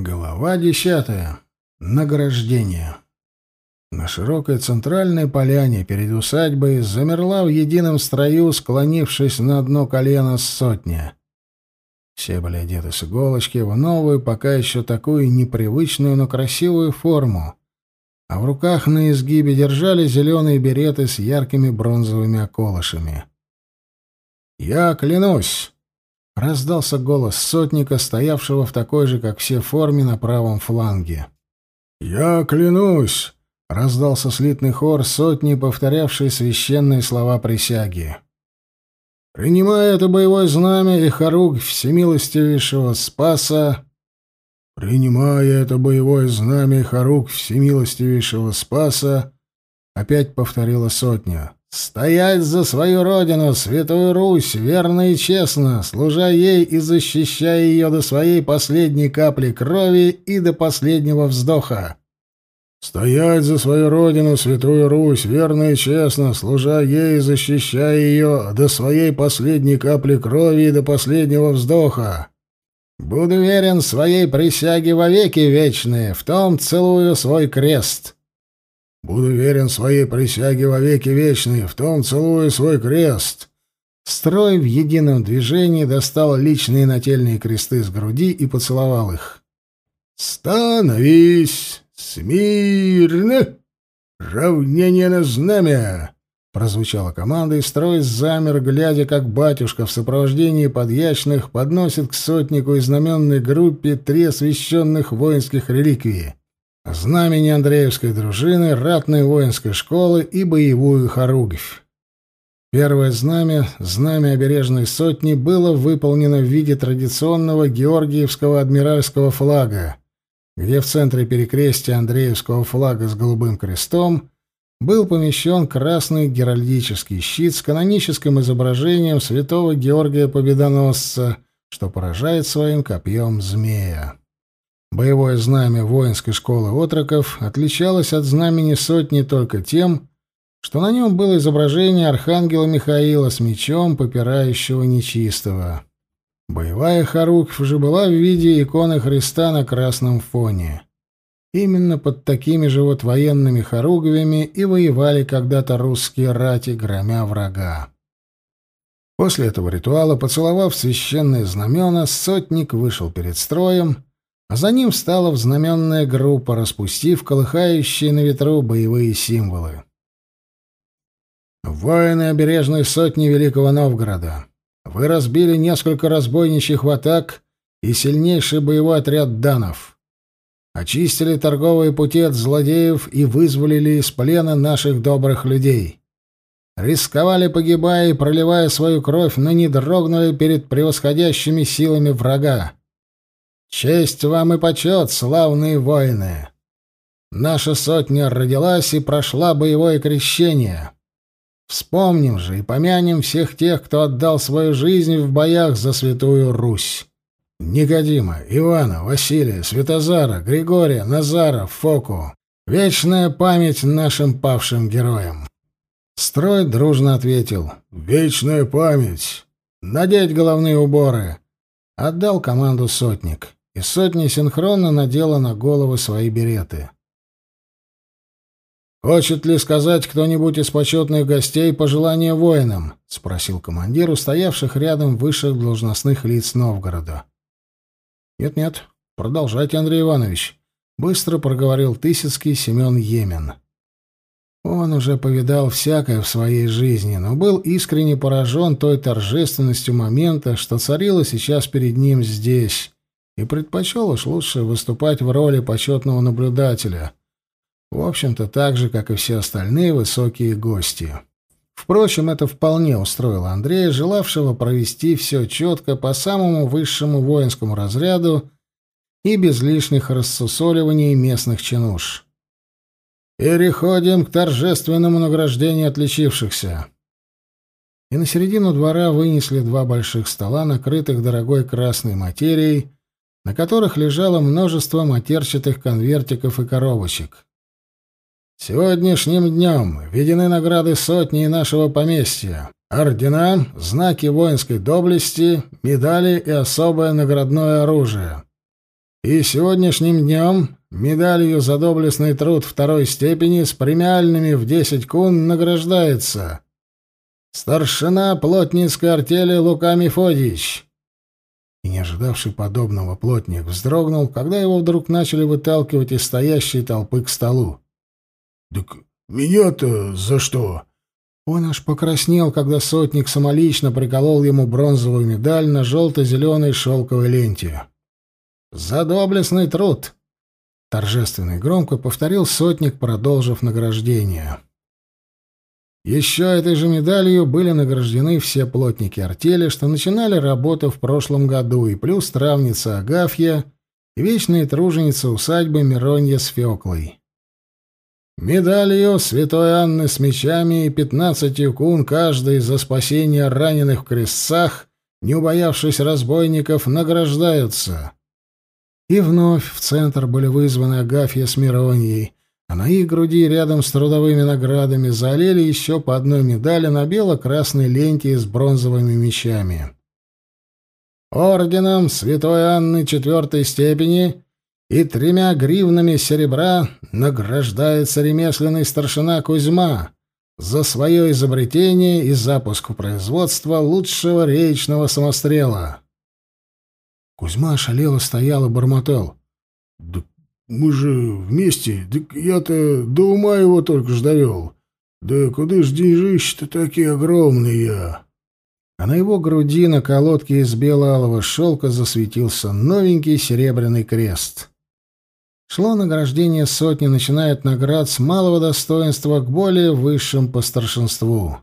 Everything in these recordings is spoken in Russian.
Глава десятая. Награждение. На широкой центральной поляне перед усадьбой замерла в едином строю, склонившись на одно колено сотня. Все были одеты с иголочки в новую, пока еще такую непривычную, но красивую форму, а в руках на изгибе держали зеленые береты с яркими бронзовыми околышами. «Я клянусь!» Раздался голос сотника, стоявшего в такой же, как все, форме на правом фланге. «Я клянусь!» — раздался слитный хор сотни, повторявший священные слова присяги. «Принимая это боевое знамя и хоруг всемилостивейшего Спаса...» «Принимая это боевое знамя и хоруг всемилостивейшего Спаса...» — опять повторила сотня. Стоять за свою родину, Святую Русь, верно и честно, служа ей и защищая ее до своей последней капли крови и до последнего вздоха. Стоять за свою родину, Святую Русь, верно и честно, служа ей и защищая ее до своей последней капли крови и до последнего вздоха. Буду верен своей присяге вовеки вечные, в том целую свой крест». Буду верен своей присяге во веки вечные, в том целую свой крест». Строй в едином движении достал личные нательные кресты с груди и поцеловал их. «Становись! Смирно! Равнение на знамя!» Прозвучала команда, и строй замер, глядя, как батюшка в сопровождении подьячных подносит к сотнику и знаменной группе три освященных воинских реликвии знамени Андреевской дружины, ратной воинской школы и боевую хоругвь. Первое знамя, знамя обережной сотни, было выполнено в виде традиционного георгиевского адмиральского флага, где в центре перекрестия Андреевского флага с голубым крестом был помещен красный геральдический щит с каноническим изображением святого Георгия Победоносца, что поражает своим копьем змея. Боевое знамя воинской школы отроков отличалось от знамени сотни только тем, что на нем было изображение архангела Михаила с мечом, попирающего нечистого. Боевая хоруквь же была в виде иконы Христа на красном фоне. Именно под такими же вот военными хоругвями и воевали когда-то русские рати, громя врага. После этого ритуала, поцеловав священные знамена, сотник вышел перед строем а за ним встала взнаменная группа, распустив колыхающие на ветру боевые символы. «Воины обережной сотни Великого Новгорода, вы разбили несколько разбойничьих атак и сильнейший боевой отряд данов. Очистили торговые пути от злодеев и вызволили из плена наших добрых людей. Рисковали, погибая и проливая свою кровь, но не дрогнули перед превосходящими силами врага. Честь вам и почет, славные воины! Наша сотня родилась и прошла боевое крещение. Вспомним же и помянем всех тех, кто отдал свою жизнь в боях за Святую Русь. Никодима, Ивана, Василия, Святозара, Григория, Назара, Фоку. Вечная память нашим павшим героям. Строй дружно ответил. «Вечная память! Надеть головные уборы!» Отдал команду сотник и сотни синхронно надела на головы свои береты. «Хочет ли сказать кто-нибудь из почетных гостей пожелания воинам?» — спросил командир, стоявших рядом высших должностных лиц Новгорода. «Нет-нет, продолжайте, Андрей Иванович», — быстро проговорил Тысяцкий Семен Емен. Он уже повидал всякое в своей жизни, но был искренне поражен той торжественностью момента, что царило сейчас перед ним здесь, и предпочел уж лучше выступать в роли почетного наблюдателя. В общем-то, так же, как и все остальные высокие гости. Впрочем, это вполне устроило Андрея, желавшего провести все четко по самому высшему воинскому разряду и без лишних рассусоливаний местных чинуш. «Переходим к торжественному награждению отличившихся». И на середину двора вынесли два больших стола, накрытых дорогой красной материей, на которых лежало множество матерчатых конвертиков и коробочек. Сегодняшним днем введены награды сотни нашего поместья, ордена, знаки воинской доблести, медали и особое наградное оружие. И сегодняшним днем медалью за доблестный труд второй степени с премиальными в десять кун награждается старшина плотницкой артели Лука Мефодич. И не ожидавший подобного плотник вздрогнул, когда его вдруг начали выталкивать из стоящей толпы к столу. — Так меня-то за что? Он аж покраснел, когда сотник самолично приколол ему бронзовую медаль на желто-зеленой шелковой ленте. «За доблестный труд!» — торжественно и громко повторил сотник, продолжив награждение. Еще этой же медалью были награждены все плотники артели, что начинали работу в прошлом году, и плюс травница Агафья и вечная труженица усадьбы Миронья с Феклой. Медалью святой Анны с мечами и пятнадцатью кун каждый за спасение раненых в крестцах, не убоявшись разбойников, награждаются. И вновь в центр были вызваны Агафья с Мироньей, а на их груди рядом с трудовыми наградами залили еще по одной медали на бело-красной ленте с бронзовыми мечами. Орденом святой Анны четвертой степени и тремя гривнами серебра награждается ремесленный старшина Кузьма за свое изобретение и запуск в производство лучшего речного самострела. Кузьма ошалело стоял и бормотал. — Да мы же вместе, да я-то до ума его только ж довел. Да куда ж деньжища-то такие огромные? А на его груди на колодке из бело-алого шелка засветился новенький серебряный крест. Шло награждение сотни, начиная от наград с малого достоинства к более высшим по старшинству.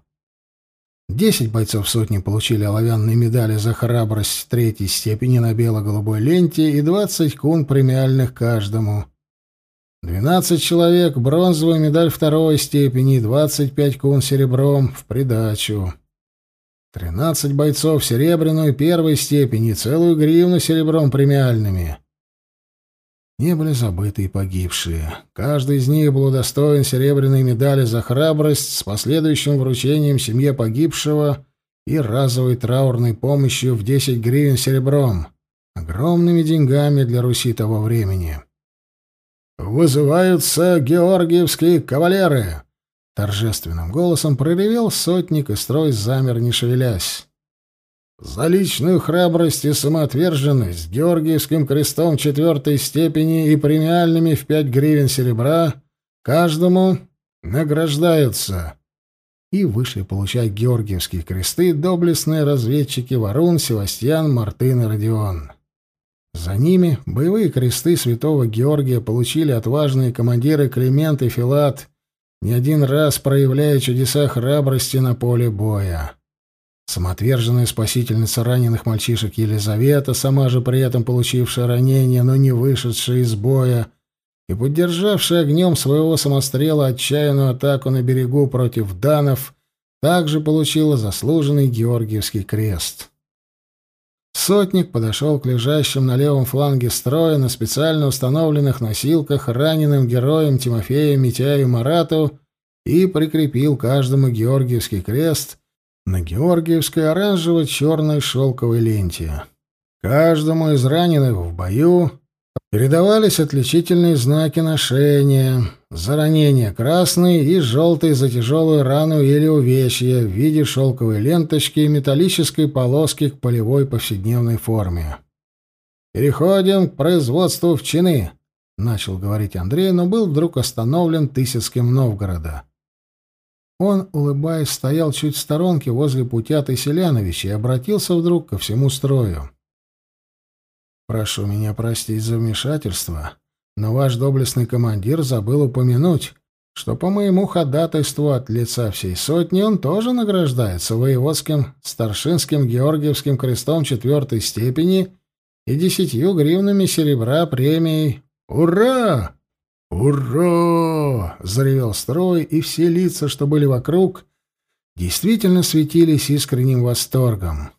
Десять бойцов сотни получили оловянные медали за храбрость третьей степени на бело-голубой ленте и двадцать кун премиальных каждому. Двенадцать человек — бронзовую медаль второй степени и двадцать пять кун серебром в придачу. Тринадцать бойцов — серебряную первой степени целую гривну серебром премиальными. Не были забыты и погибшие. Каждый из них был удостоен серебряной медали за храбрость с последующим вручением семье погибшего и разовой траурной помощью в 10 гривен серебром, огромными деньгами для Руси того времени. «Вызываются георгиевские кавалеры!» Торжественным голосом проревел сотник, и строй замер, не шевелясь. За личную храбрость и самоотверженность Георгиевским крестом четвертой степени и премиальными в пять гривен серебра каждому награждаются. И вышли получать Георгиевские кресты доблестные разведчики Варун, Севастьян, Мартын и Родион. За ними боевые кресты святого Георгия получили отважные командиры Климент и Филат, не один раз проявляя чудеса храбрости на поле боя. Самоотверженная спасительница раненых мальчишек Елизавета, сама же при этом получившая ранение, но не вышедшая из боя, и поддержавшая огнем своего самострела отчаянную атаку на берегу против данов, также получила заслуженный Георгиевский крест. Сотник подошел к лежащим на левом фланге строя на специально установленных носилках раненым героям Тимофею, Митяю и Марату и прикрепил каждому Георгиевский крест — на георгиевской оранжево-черной шелковой ленте. Каждому из раненых в бою передавались отличительные знаки ношения, за ранение красный и желтый за тяжелую рану или увечье в виде шелковой ленточки и металлической полоски к полевой повседневной форме. «Переходим к производству в чины», — начал говорить Андрей, но был вдруг остановлен Тысяцким Новгорода. Он, улыбаясь, стоял чуть в сторонке возле Путята Селяновича и обратился вдруг ко всему строю. «Прошу меня простить за вмешательство, но ваш доблестный командир забыл упомянуть, что по моему ходатайству от лица всей сотни он тоже награждается воеводским старшинским Георгиевским крестом четвертой степени и десятью гривнами серебра премией. Ура! «Ура!» — заревел строй, и все лица, что были вокруг, действительно светились искренним восторгом.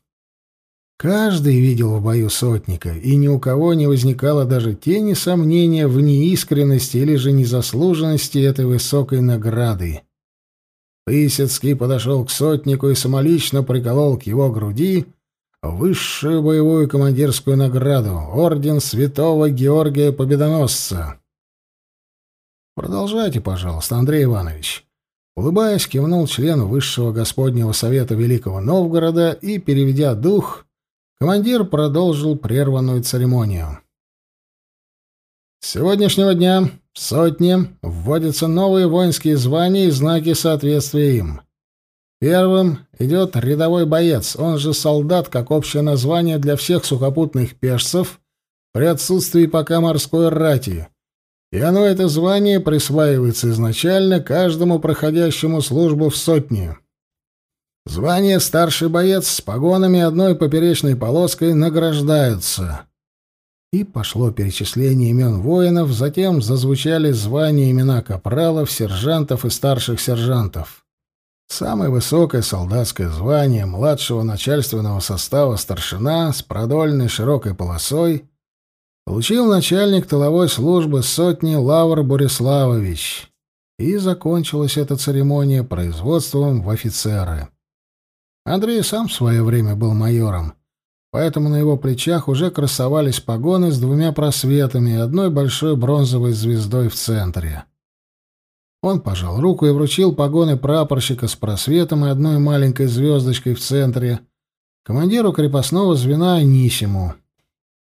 Каждый видел в бою сотника, и ни у кого не возникало даже тени сомнения в неискренности или же незаслуженности этой высокой награды. Тысяцкий подошел к сотнику и самолично приколол к его груди высшую боевую командирскую награду — орден Святого Георгия Победоносца. Продолжайте, пожалуйста, Андрей Иванович. Улыбаясь, кивнул член Высшего Господнего Совета Великого Новгорода и, переведя дух, командир продолжил прерванную церемонию. С сегодняшнего дня в сотне вводятся новые воинские звания и знаки соответствия им. Первым идет рядовой боец, он же солдат, как общее название для всех сухопутных пешцев при отсутствии пока морской рати. И оно, это звание, присваивается изначально каждому проходящему службу в сотне. Звание старший боец с погонами одной поперечной полоской награждаются. И пошло перечисление имен воинов, затем зазвучали звания имена капралов, сержантов и старших сержантов. Самое высокое солдатское звание младшего начальственного состава старшина с продольной широкой полосой получил начальник тыловой службы сотни Лавр Бориславович. И закончилась эта церемония производством в офицеры. Андрей сам в свое время был майором, поэтому на его плечах уже красовались погоны с двумя просветами и одной большой бронзовой звездой в центре. Он пожал руку и вручил погоны прапорщика с просветом и одной маленькой звездочкой в центре командиру крепостного звена Анисиму.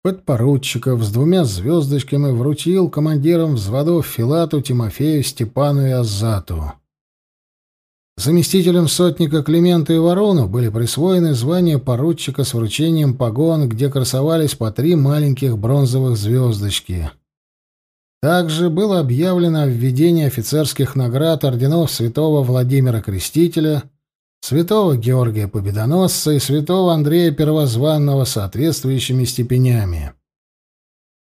Подпоручиков с двумя звездочками вручил командирам взводов Филату, Тимофею, Степану и Азату. Заместителям сотника Клименту и Ворону были присвоены звания поручика с вручением погон, где красовались по три маленьких бронзовых звездочки. Также было объявлено введение офицерских наград орденов святого Владимира Крестителя, святого Георгия Победоносца и святого Андрея Первозванного соответствующими степенями.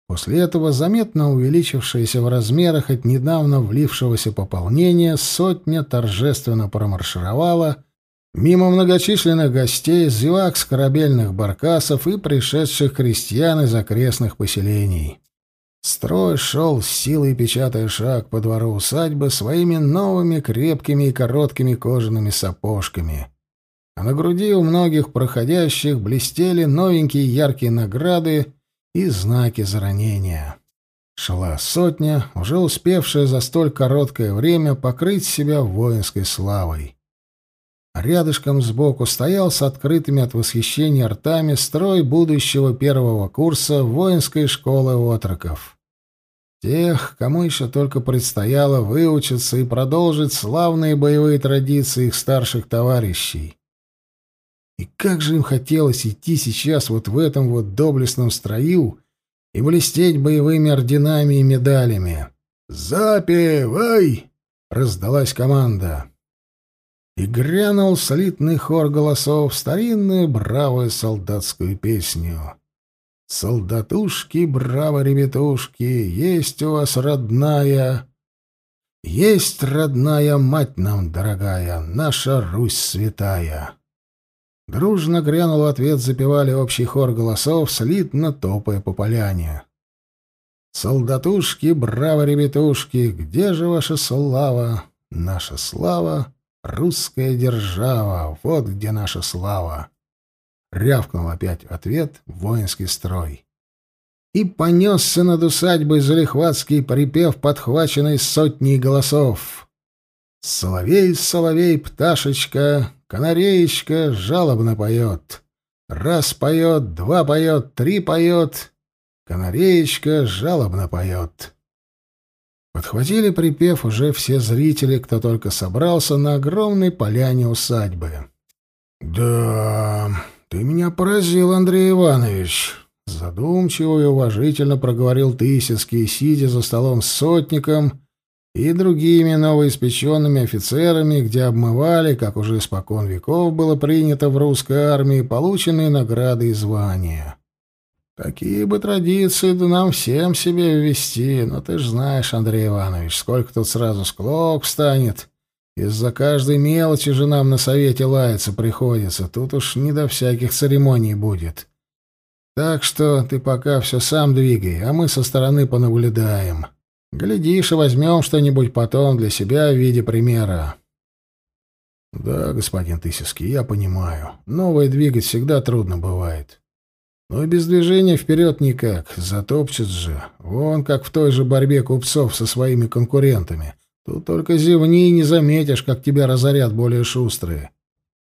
После этого заметно увеличившаяся в размерах от недавно влившегося пополнения сотня торжественно промаршировала мимо многочисленных гостей, зевак с корабельных баркасов и пришедших крестьян из окрестных поселений. Строй шел с силой, печатая шаг по двору усадьбы своими новыми крепкими и короткими кожаными сапожками. А на груди у многих проходящих блестели новенькие яркие награды и знаки за ранения. Шла сотня, уже успевшая за столь короткое время покрыть себя воинской славой. Рядышком сбоку стоял с открытыми от восхищения ртами строй будущего первого курса воинской школы отроков. Тех, кому еще только предстояло выучиться и продолжить славные боевые традиции их старших товарищей. И как же им хотелось идти сейчас вот в этом вот доблестном строю и блестеть боевыми орденами и медалями. «Запевай!» — раздалась команда. И грянул слитный хор голосов старинную бравую солдатскую песню. Солдатушки, браво, ребятушки, есть у вас родная... Есть родная мать нам, дорогая, наша Русь святая. Дружно грянул ответ, запевали общий хор голосов, слитно топая по поляне. Солдатушки, браво, ребятушки, где же ваша слава? Наша слава — русская держава, вот где наша слава. Рявкнул опять ответ воинский строй. И понесся над усадьбой залихватский припев, подхваченный сотней голосов. Соловей, соловей, пташечка, канареечка жалобно поет. Раз поет, два поет, три поет, канареечка жалобно поет. Подхватили припев уже все зрители, кто только собрался на огромной поляне усадьбы. «Да...» ты меня поразил, Андрей Иванович!» Задумчиво и уважительно проговорил Тысяцкий, сидя за столом с сотником и другими новоиспеченными офицерами, где обмывали, как уже испокон веков было принято в русской армии, полученные награды и звания. Такие бы традиции да нам всем себе ввести, но ты ж знаешь, Андрей Иванович, сколько тут сразу склок встанет, из-за каждой мелочи же нам на совете лаяться приходится. Тут уж не до всяких церемоний будет. Так что ты пока все сам двигай, а мы со стороны понаблюдаем. Глядишь и возьмем что-нибудь потом для себя в виде примера. Да, господин Тысяцкий, я понимаю. Новое двигать всегда трудно бывает. Но и без движения вперед никак, затопчет же. Вон как в той же борьбе купцов со своими конкурентами. Тут только зевни и не заметишь, как тебя разорят более шустрые.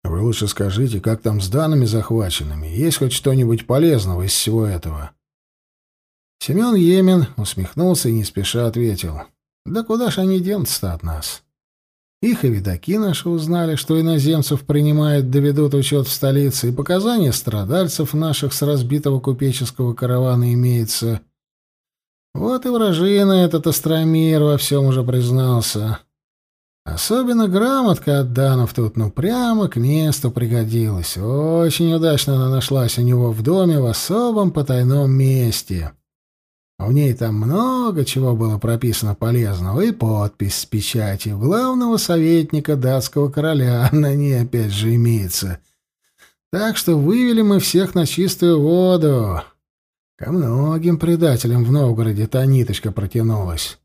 Вы лучше скажите, как там с данными захваченными? Есть хоть что-нибудь полезного из всего этого?» Семен Емин усмехнулся и не спеша ответил. «Да куда ж они денутся от нас?» Их и видаки наши узнали, что иноземцев принимают, доведут учет в столице, и показания страдальцев наших с разбитого купеческого каравана имеется. Вот и вражина этот Остромир во всем уже признался. Особенно грамотка от Данов тут, ну, прямо к месту пригодилась. Очень удачно она нашлась у него в доме в особом потайном месте. В ней там много чего было прописано полезного, и подпись с печатью главного советника датского короля на ней опять же имеется. Так что вывели мы всех на чистую воду. Ко многим предателям в Новгороде та ниточка протянулась.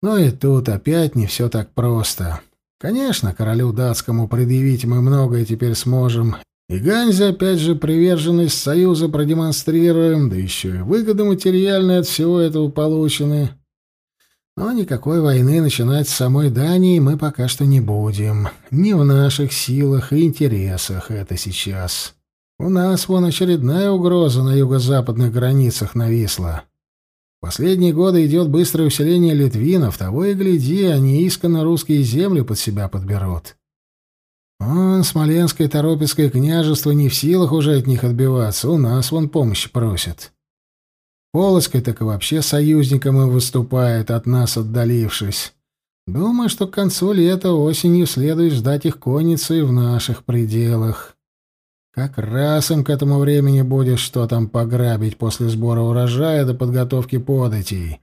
Но и тут опять не все так просто. Конечно, королю датскому предъявить мы многое теперь сможем, и Ганзе, опять же, приверженность Союза продемонстрируем, да еще и выгоды материальные от всего этого получены. Но никакой войны начинать с самой Дании мы пока что не будем. Не в наших силах и интересах это сейчас. У нас вон очередная угроза на юго-западных границах нависла. Последние годы идет быстрое усиление литвинов, того и гляди, они исконно русские земли под себя подберут. Он, Смоленское Торопецкое княжество, не в силах уже от них отбиваться, у нас вон помощи просят. Полоцкой так и вообще союзником им выступает, от нас отдалившись. Думаю, что к концу лета осенью следует ждать их конницы и в наших пределах. Как раз им к этому времени будет что там пограбить после сбора урожая до подготовки податей.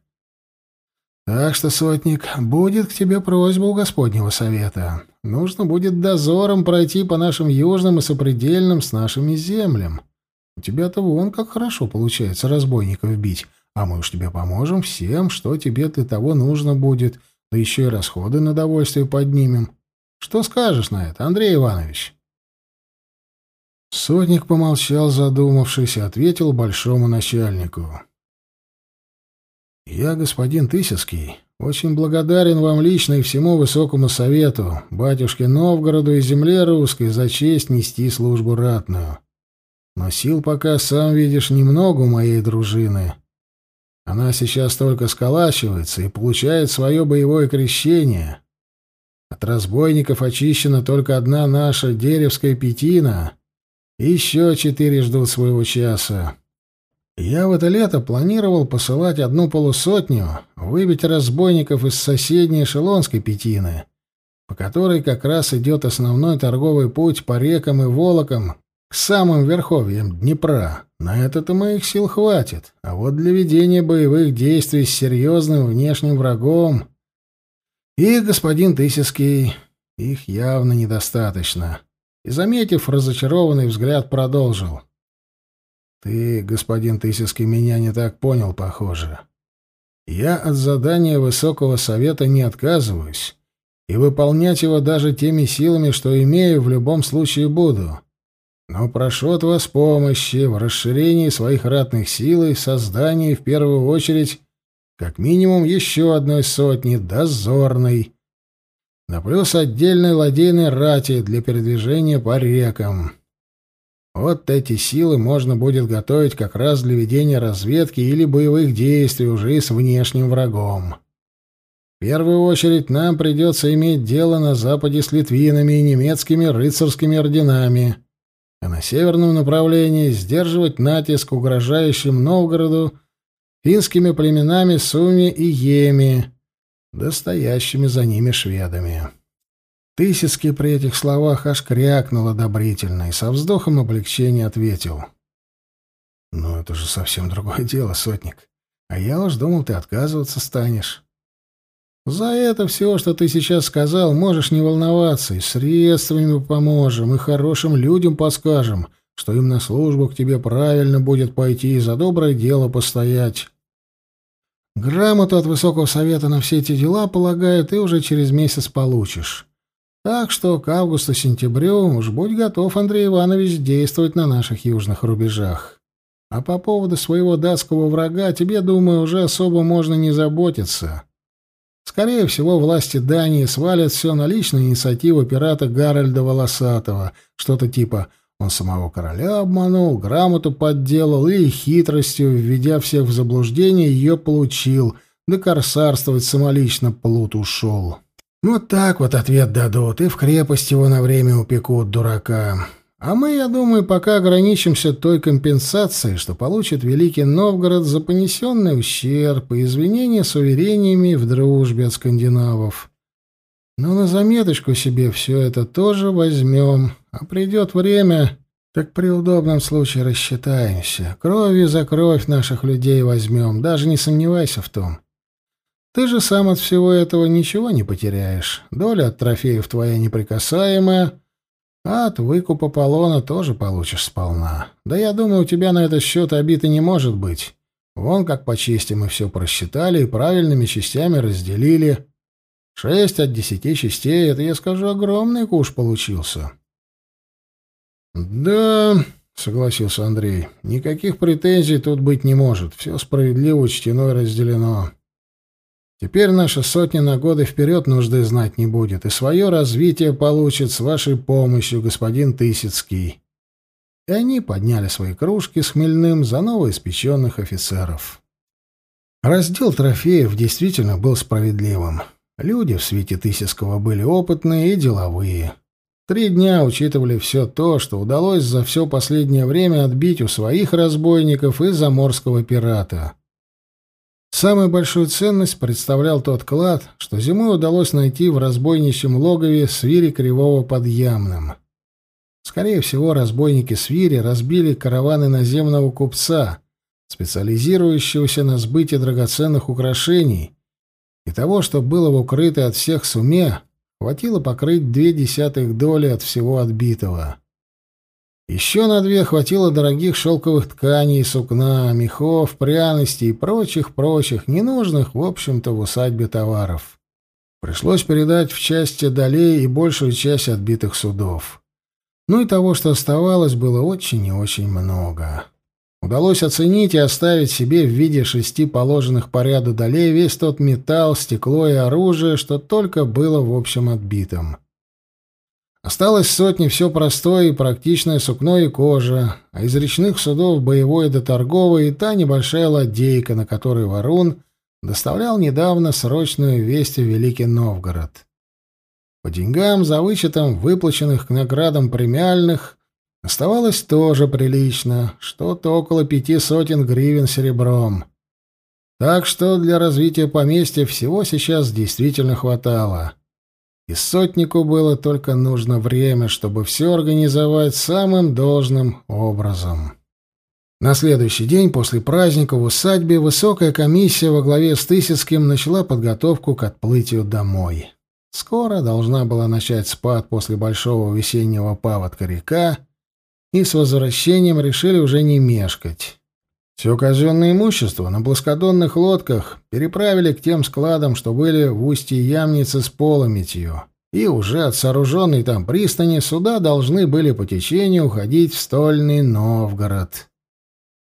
Так что, сотник, будет к тебе просьба у Господнего совета. Нужно будет дозором пройти по нашим южным и сопредельным с нашими землям. У тебя-то вон как хорошо получается разбойников бить, а мы уж тебе поможем всем, что тебе для того нужно будет, да еще и расходы на довольствие поднимем. Что скажешь на это, Андрей Иванович?» Сотник помолчал, задумавшись, и ответил большому начальнику. «Я, господин Тысяцкий, очень благодарен вам лично и всему высокому совету, батюшке Новгороду и земле русской, за честь нести службу ратную. Но сил пока, сам видишь, немного моей дружины. Она сейчас только сколачивается и получает свое боевое крещение. От разбойников очищена только одна наша деревская пятина, еще четыре ждут своего часа. Я в это лето планировал посылать одну полусотню, выбить разбойников из соседней Шелонской пятины, по которой как раз идет основной торговый путь по рекам и волокам к самым верховьям Днепра. На это-то моих сил хватит, а вот для ведения боевых действий с серьезным внешним врагом... И, господин Тысяцкий, их явно недостаточно. И, заметив разочарованный взгляд, продолжил — ты, господин Тысяцкий, меня не так понял, похоже. Я от задания Высокого Совета не отказываюсь, и выполнять его даже теми силами, что имею, в любом случае буду. Но прошу от вас помощи в расширении своих ратных сил и создании, в первую очередь, как минимум еще одной сотни дозорной, на плюс отдельной ладейной рати для передвижения по рекам. Вот эти силы можно будет готовить как раз для ведения разведки или боевых действий уже с внешним врагом. В первую очередь нам придется иметь дело на западе с литвинами и немецкими рыцарскими орденами, а на северном направлении сдерживать натиск угрожающим Новгороду финскими племенами Суми и Еми, достоящими за ними шведами. Тысяцкий при этих словах аж крякнул одобрительно и со вздохом облегчения ответил. «Ну, это же совсем другое дело, сотник. А я уж думал, ты отказываться станешь. За это все, что ты сейчас сказал, можешь не волноваться, и средствами поможем, и хорошим людям подскажем, что им на службу к тебе правильно будет пойти и за доброе дело постоять. Грамоту от Высокого Совета на все эти дела, полагаю, ты уже через месяц получишь». Так что к августу-сентябрю уж будь готов, Андрей Иванович, действовать на наших южных рубежах. А по поводу своего датского врага тебе, думаю, уже особо можно не заботиться. Скорее всего, власти Дании свалят все на личную инициативу пирата Гарольда Волосатого, что-то типа «он самого короля обманул, грамоту подделал и хитростью, введя всех в заблуждение, ее получил, да корсарствовать самолично плут ушел». Вот так вот ответ дадут, и в крепость его на время упекут, дурака. А мы, я думаю, пока ограничимся той компенсацией, что получит Великий Новгород за понесенный ущерб и извинения с уверениями в дружбе от скандинавов. Но на заметочку себе все это тоже возьмем, а придет время, так при удобном случае рассчитаемся. Кровью за кровь наших людей возьмем, даже не сомневайся в том. Ты же сам от всего этого ничего не потеряешь. Доля от трофеев твоя неприкасаемая, а от выкупа полона тоже получишь сполна. Да я думаю, у тебя на этот счет обиды не может быть. Вон как по чести мы все просчитали и правильными частями разделили. Шесть от десяти частей — это, я скажу, огромный куш получился. — Да, — согласился Андрей, — никаких претензий тут быть не может. Все справедливо учтено и разделено. Теперь наша сотня на годы вперед нужды знать не будет, и свое развитие получит с вашей помощью, господин Тысяцкий. И они подняли свои кружки с хмельным за новоиспеченных офицеров. Раздел трофеев действительно был справедливым. Люди в свете Тысяцкого были опытные и деловые. Три дня учитывали все то, что удалось за все последнее время отбить у своих разбойников и заморского пирата — Самую большую ценность представлял тот клад, что зимой удалось найти в разбойничьем логове свири Кривого под Ямным. Скорее всего, разбойники свири разбили караваны наземного купца, специализирующегося на сбыте драгоценных украшений, и того, что было в укрытой от всех суме, хватило покрыть две десятых доли от всего отбитого. Еще на две хватило дорогих шелковых тканей, сукна, мехов, пряностей и прочих-прочих, ненужных, в общем-то, в усадьбе товаров. Пришлось передать в части долей и большую часть отбитых судов. Ну и того, что оставалось, было очень и очень много. Удалось оценить и оставить себе в виде шести положенных по ряду долей весь тот металл, стекло и оружие, что только было в общем отбитом. Осталось сотни все простое и практичное сукно и кожа, а из речных судов боевое до торговое и та небольшая ладейка, на которой Варун доставлял недавно срочную весть в Великий Новгород. По деньгам, за вычетом выплаченных к наградам премиальных, оставалось тоже прилично, что-то около пяти сотен гривен серебром. Так что для развития поместья всего сейчас действительно хватало. И сотнику было только нужно время, чтобы все организовать самым должным образом. На следующий день после праздника в усадьбе высокая комиссия во главе с Тысяцким начала подготовку к отплытию домой. Скоро должна была начать спад после большого весеннего паводка река, и с возвращением решили уже не мешкать. Все казенное имущество на плоскодонных лодках переправили к тем складам, что были в устье Ямницы с полометью, и уже от сооруженной там пристани суда должны были по течению уходить в стольный Новгород.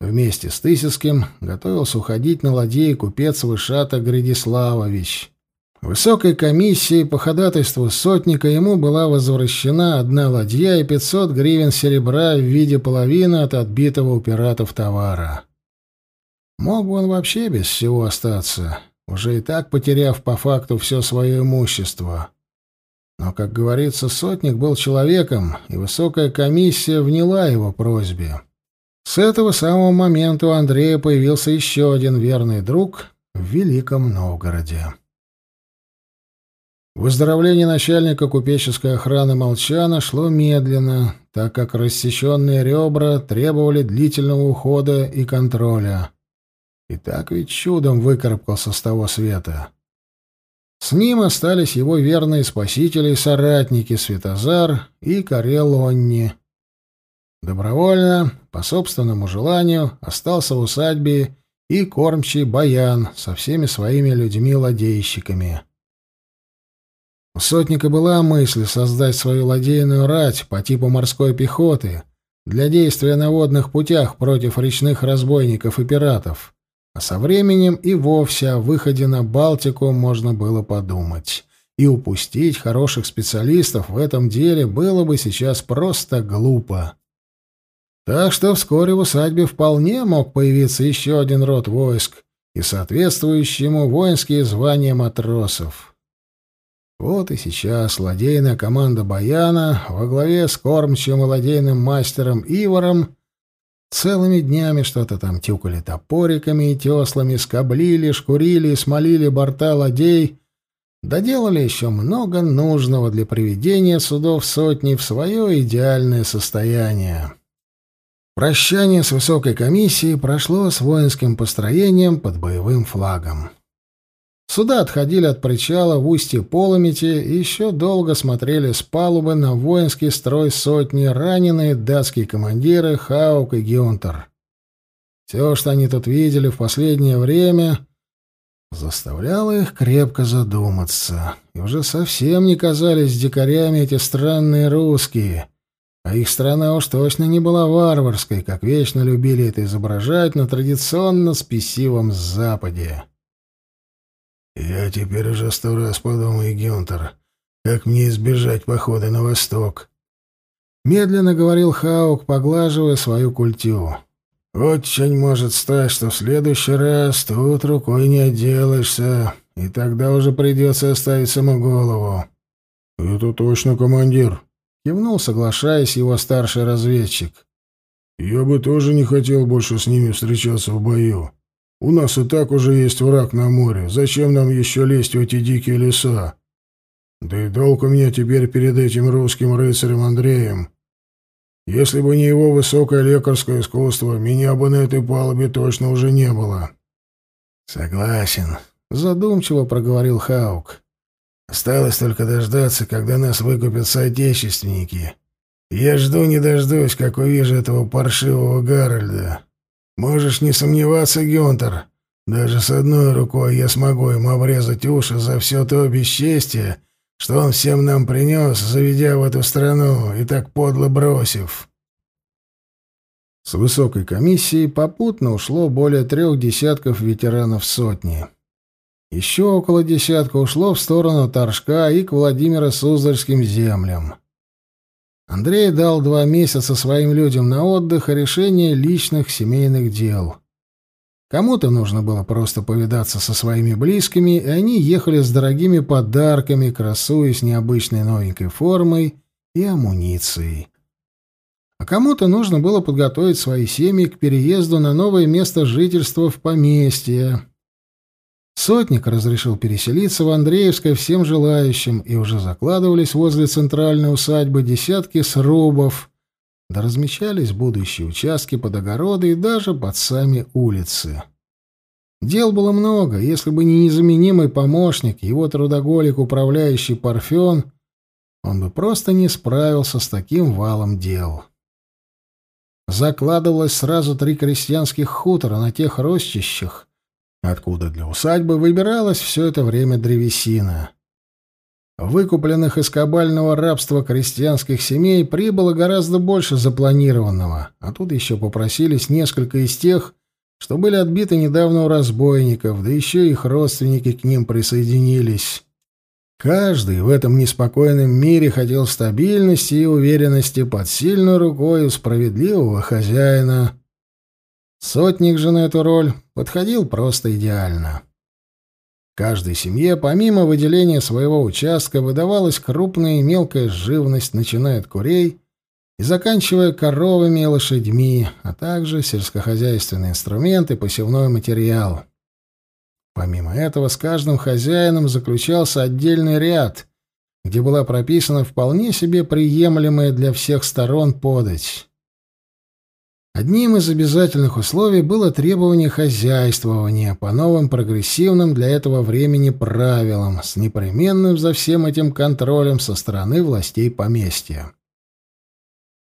Вместе с Тысяцким готовился уходить на ладье купец Вышата Гридиславович. Высокой комиссией по ходатайству сотника ему была возвращена одна ладья и 500 гривен серебра в виде половины от отбитого у пиратов товара. Мог бы он вообще без всего остаться, уже и так потеряв по факту все свое имущество. Но, как говорится, сотник был человеком, и высокая комиссия вняла его просьбе. С этого самого момента у Андрея появился еще один верный друг в Великом Новгороде. Выздоровление начальника купеческой охраны Молчана шло медленно, так как рассеченные ребра требовали длительного ухода и контроля. И так ведь чудом выкарабкался с того света. С ним остались его верные спасители и соратники Светозар и Карелонни. Добровольно, по собственному желанию, остался в усадьбе и кормчий Баян со всеми своими людьми-ладейщиками. У сотника была мысль создать свою ладейную рать по типу морской пехоты для действия на водных путях против речных разбойников и пиратов. А со временем и вовсе о выходе на Балтику можно было подумать. И упустить хороших специалистов в этом деле было бы сейчас просто глупо. Так что вскоре в усадьбе вполне мог появиться еще один род войск и соответствующие ему воинские звания матросов. Вот и сейчас ладейная команда Баяна во главе с кормчим и ладейным мастером Ивором целыми днями что-то там тюкали топориками и теслами, скоблили, шкурили и смолили борта ладей, доделали еще много нужного для приведения судов сотни в свое идеальное состояние. Прощание с высокой комиссией прошло с воинским построением под боевым флагом. Суда отходили от причала в устье Поломити и еще долго смотрели с палубы на воинский строй сотни раненые датские командиры Хаук и Гюнтер. Все, что они тут видели в последнее время, заставляло их крепко задуматься. И уже совсем не казались дикарями эти странные русские. А их страна уж точно не была варварской, как вечно любили это изображать на традиционно спесивом Западе. «Я теперь уже сто раз подумаю, Гюнтер, как мне избежать похода на восток?» Медленно говорил Хаук, поглаживая свою культю. «Очень может стать, что в следующий раз тут рукой не отделаешься, и тогда уже придется оставить саму голову». «Это точно, командир», — кивнул, соглашаясь его старший разведчик. «Я бы тоже не хотел больше с ними встречаться в бою. У нас и так уже есть враг на море. Зачем нам еще лезть в эти дикие леса? Да и долг у меня теперь перед этим русским рыцарем Андреем. Если бы не его высокое лекарское искусство, меня бы на этой палубе точно уже не было. Согласен, задумчиво проговорил Хаук. Осталось только дождаться, когда нас выкупят соотечественники. Я жду не дождусь, как увижу этого паршивого Гарольда. Можешь не сомневаться, Гюнтер. Даже с одной рукой я смогу ему обрезать уши за все то бесчестие, что он всем нам принес, заведя в эту страну и так подло бросив. С высокой комиссией попутно ушло более трех десятков ветеранов сотни. Еще около десятка ушло в сторону Торжка и к Владимира Суздальским землям. Андрей дал два месяца своим людям на отдых и решение личных семейных дел. Кому-то нужно было просто повидаться со своими близкими, и они ехали с дорогими подарками, красуясь необычной новенькой формой и амуницией. А кому-то нужно было подготовить свои семьи к переезду на новое место жительства в поместье. Сотник разрешил переселиться в Андреевское всем желающим, и уже закладывались возле центральной усадьбы десятки срубов, да размещались будущие участки под огороды и даже под сами улицы. Дел было много, если бы не незаменимый помощник, его трудоголик, управляющий Парфен, он бы просто не справился с таким валом дел. Закладывалось сразу три крестьянских хутора на тех рощищах, откуда для усадьбы выбиралась все это время древесина. Выкупленных из кабального рабства крестьянских семей прибыло гораздо больше запланированного, а тут еще попросились несколько из тех, что были отбиты недавно у разбойников, да еще их родственники к ним присоединились. Каждый в этом неспокойном мире хотел стабильности и уверенности под сильной рукой справедливого хозяина. Сотник же на эту роль подходил просто идеально. Каждой семье, помимо выделения своего участка, выдавалась крупная и мелкая живность, начиная от курей и заканчивая коровами и лошадьми, а также сельскохозяйственные инструменты, посевной материал. Помимо этого, с каждым хозяином заключался отдельный ряд, где была прописана вполне себе приемлемая для всех сторон подать. Одним из обязательных условий было требование хозяйствования по новым прогрессивным для этого времени правилам с непременным за всем этим контролем со стороны властей поместья.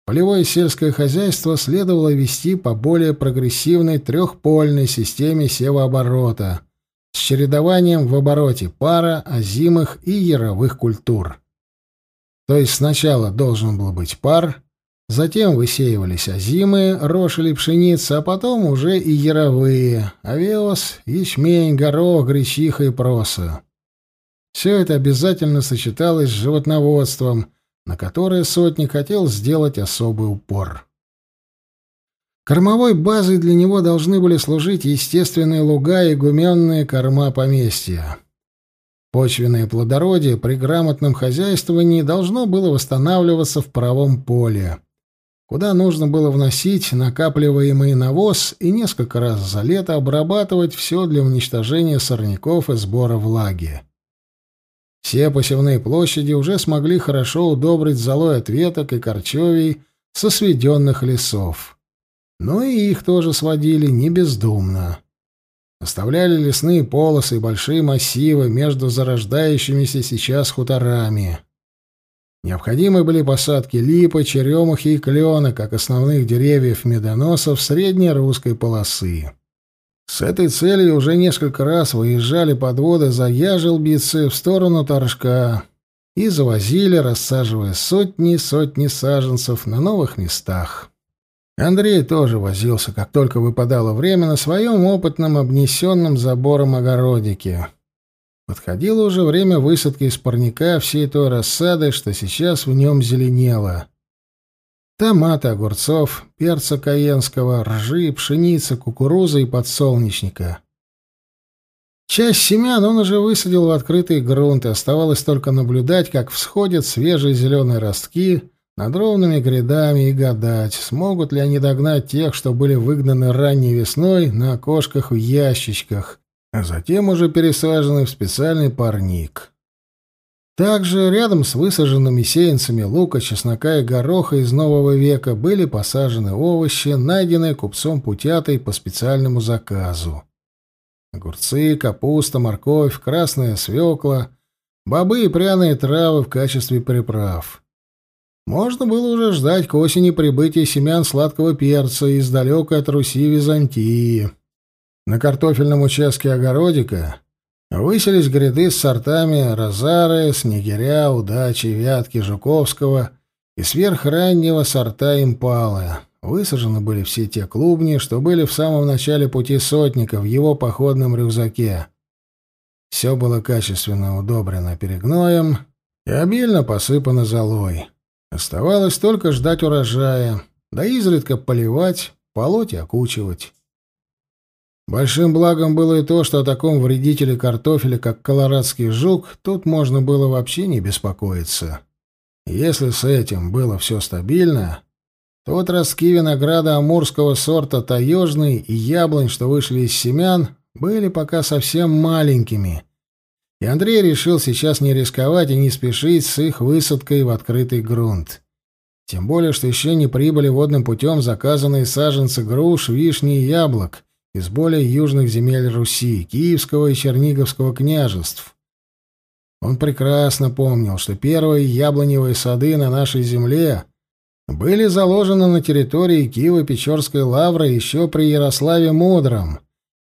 Полевое сельское хозяйство следовало вести по более прогрессивной трехпольной системе севооборота, с чередованием в обороте пара, озимых и яровых культур. То есть сначала должен был быть пар, затем высеивались озимые, рожь или пшеница, а потом уже и яровые, овес, ячмень, горох, гречиха и проса. Все это обязательно сочеталось с животноводством, на которое сотник хотел сделать особый упор. Кормовой базой для него должны были служить естественные луга и гуменные корма поместья. Почвенное плодородие при грамотном хозяйствовании должно было восстанавливаться в правом поле, куда нужно было вносить накапливаемый навоз и несколько раз за лето обрабатывать все для уничтожения сорняков и сбора влаги. Все посевные площади уже смогли хорошо удобрить золой от веток и корчевий со сведенных лесов. Но и их тоже сводили не бездумно. Оставляли лесные полосы и большие массивы между зарождающимися сейчас хуторами. Необходимы были посадки липы, черемухи и клена, как основных деревьев медоносов средней русской полосы. С этой целью уже несколько раз выезжали подводы за Яжелбицы в сторону Торжка и завозили, рассаживая сотни и сотни саженцев на новых местах. Андрей тоже возился, как только выпадало время, на своем опытном обнесенном забором огородике. Подходило уже время высадки из парника всей той рассады, что сейчас в нем зеленело. Томаты, огурцов, перца каенского, ржи, пшеница, кукуруза и подсолнечника. Часть семян он уже высадил в открытый грунт, и оставалось только наблюдать, как всходят свежие зеленые ростки — над ровными грядами и гадать, смогут ли они догнать тех, что были выгнаны ранней весной на окошках в ящичках, а затем уже пересажены в специальный парник. Также рядом с высаженными сеянцами лука, чеснока и гороха из нового века были посажены овощи, найденные купцом Путятой по специальному заказу. Огурцы, капуста, морковь, красная свекла, бобы и пряные травы в качестве приправ. Можно было уже ждать к осени прибытия семян сладкого перца из далекой от Руси Византии. На картофельном участке огородика выселись гряды с сортами розары, снегиря, удачи, вятки, жуковского и сверхраннего сорта импалы. Высажены были все те клубни, что были в самом начале пути сотника в его походном рюкзаке. Все было качественно удобрено перегноем и обильно посыпано золой. Оставалось только ждать урожая, да изредка поливать, полоть и окучивать. Большим благом было и то, что о таком вредителе картофеля, как колорадский жук, тут можно было вообще не беспокоиться. Если с этим было все стабильно, то вот ростки винограда амурского сорта таежный и яблонь, что вышли из семян, были пока совсем маленькими, и Андрей решил сейчас не рисковать и не спешить с их высадкой в открытый грунт. Тем более, что еще не прибыли водным путем заказанные саженцы груш, вишни и яблок из более южных земель Руси, Киевского и Черниговского княжеств. Он прекрасно помнил, что первые яблоневые сады на нашей земле были заложены на территории Киево-Печорской лавры еще при Ярославе Мудром,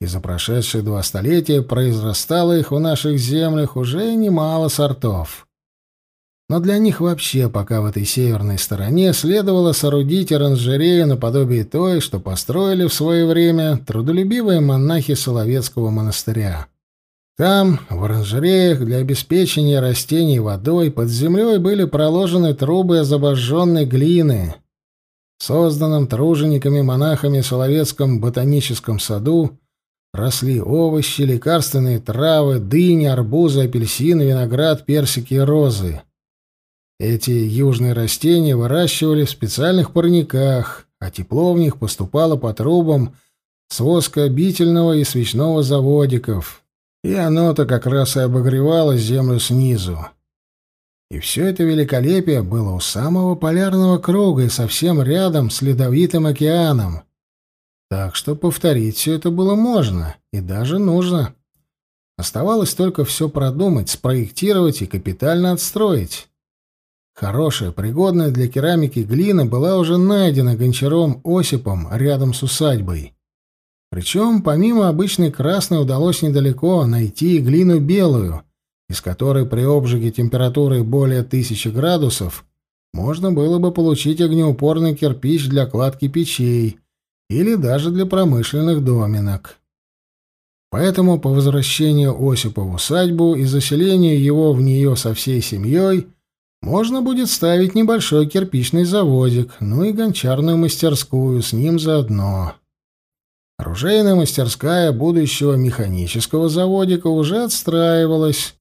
и за прошедшие два столетия произрастало их в наших землях уже немало сортов. Но для них вообще пока в этой северной стороне следовало соорудить оранжерею наподобие той, что построили в свое время трудолюбивые монахи Соловецкого монастыря. Там, в оранжереях, для обеспечения растений водой под землей были проложены трубы из обожженной глины. В созданном тружениками-монахами Соловецком ботаническом саду Росли овощи, лекарственные травы, дыни, арбузы, апельсины, виноград, персики и розы. Эти южные растения выращивали в специальных парниках, а тепло в них поступало по трубам с воскообительного и свечного заводиков, и оно-то как раз и обогревало землю снизу. И все это великолепие было у самого полярного круга и совсем рядом с ледовитым океаном — так что повторить все это было можно и даже нужно. Оставалось только все продумать, спроектировать и капитально отстроить. Хорошая, пригодная для керамики глина была уже найдена гончаром Осипом рядом с усадьбой. Причем, помимо обычной красной, удалось недалеко найти и глину белую, из которой при обжиге температурой более тысячи градусов можно было бы получить огнеупорный кирпич для кладки печей или даже для промышленных доминок. Поэтому по возвращению Осипа в усадьбу и заселению его в нее со всей семьей можно будет ставить небольшой кирпичный заводик, ну и гончарную мастерскую с ним заодно. Оружейная мастерская будущего механического заводика уже отстраивалась,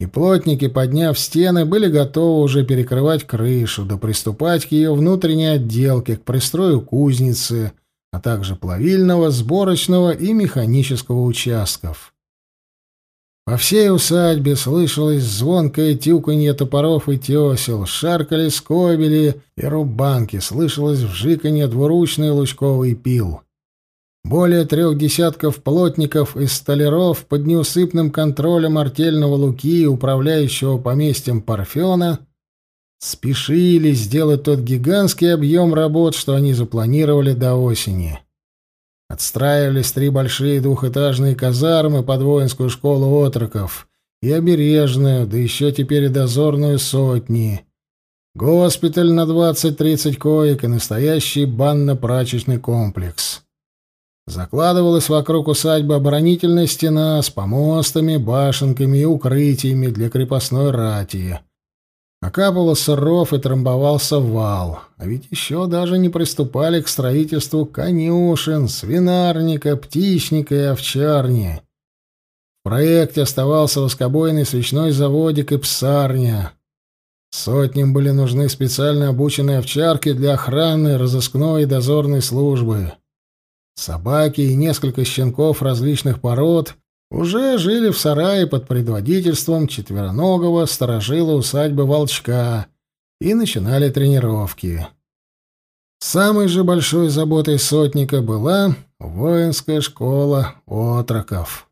и плотники, подняв стены, были готовы уже перекрывать крышу, да приступать к ее внутренней отделке, к пристрою кузницы — а также плавильного, сборочного и механического участков. По всей усадьбе слышалось звонкое тюканье топоров и тесел, шаркали скобели и рубанки, слышалось вжиканье двуручной лучковый пил. Более трех десятков плотников и столяров под неусыпным контролем артельного луки, управляющего поместьем Парфена, спешили сделать тот гигантский объем работ, что они запланировали до осени. Отстраивались три большие двухэтажные казармы под воинскую школу отроков и обережную, да еще теперь и дозорную сотни. Госпиталь на 20-30 коек и настоящий банно-прачечный комплекс. Закладывалась вокруг усадьбы оборонительная стена с помостами, башенками и укрытиями для крепостной рати. Окапывал сыров и трамбовался вал. А ведь еще даже не приступали к строительству конюшен, свинарника, птичника и овчарни. В проекте оставался воскобойный свечной заводик и псарня. Сотням были нужны специально обученные овчарки для охраны, разыскной и дозорной службы. Собаки и несколько щенков различных пород уже жили в сарае под предводительством четвероногого сторожила усадьбы Волчка и начинали тренировки. Самой же большой заботой сотника была воинская школа отроков.